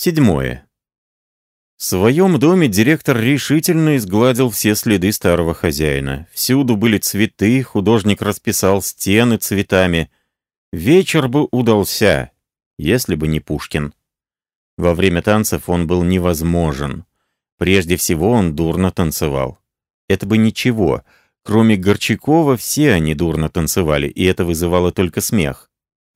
Седьмое. В своем доме директор решительно изгладил все следы старого хозяина. Всюду были цветы, художник расписал стены цветами. Вечер бы удался, если бы не Пушкин. Во время танцев он был невозможен. Прежде всего он дурно танцевал. Это бы ничего. Кроме Горчакова, все они дурно танцевали, и это вызывало только смех.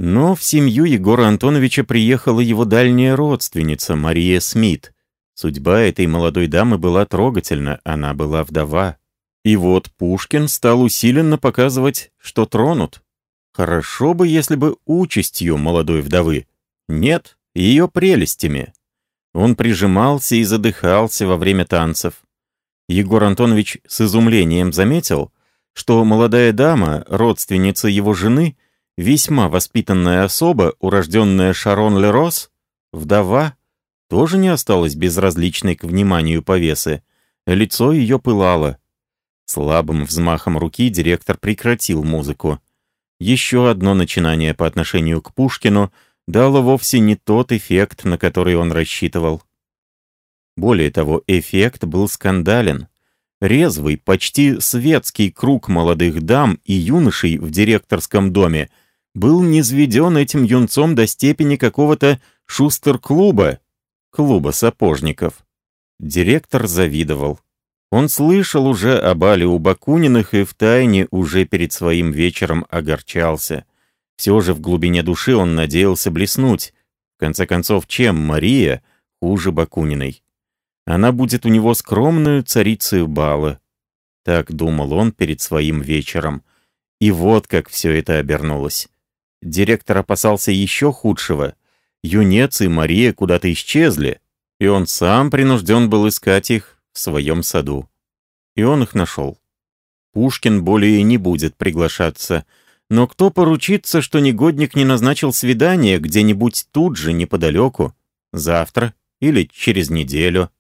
Но в семью Егора Антоновича приехала его дальняя родственница Мария Смит. Судьба этой молодой дамы была трогательна, она была вдова. И вот Пушкин стал усиленно показывать, что тронут. Хорошо бы, если бы участью молодой вдовы. Нет, ее прелестями. Он прижимался и задыхался во время танцев. Егор Антонович с изумлением заметил, что молодая дама, родственница его жены, весьма воспитанная особа, урожденная Шарон Лерос, вдова, тоже не осталась безразличной к вниманию повесы. Лицо ее пылало. Слабым взмахом руки директор прекратил музыку. Еще одно начинание по отношению к Пушкину дало вовсе не тот эффект, на который он рассчитывал. Более того, эффект был скандален. Резвый, почти светский круг молодых дам и юношей в директорском доме — был низведен этим юнцом до степени какого-то шустер-клуба, клуба сапожников. Директор завидовал. Он слышал уже о бале у Бакуниных и втайне уже перед своим вечером огорчался. Все же в глубине души он надеялся блеснуть. В конце концов, чем Мария хуже Бакуниной? Она будет у него скромную царицей бала. Так думал он перед своим вечером. И вот как все это обернулось. Директор опасался еще худшего. Юнец и Мария куда-то исчезли, и он сам принужден был искать их в своем саду. И он их нашел. Пушкин более не будет приглашаться, но кто поручится, что негодник не назначил свидание где-нибудь тут же, неподалеку, завтра или через неделю?